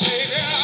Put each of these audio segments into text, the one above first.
Savior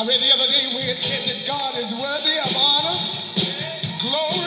I read the other day we it said that God is worthy of honor, glory,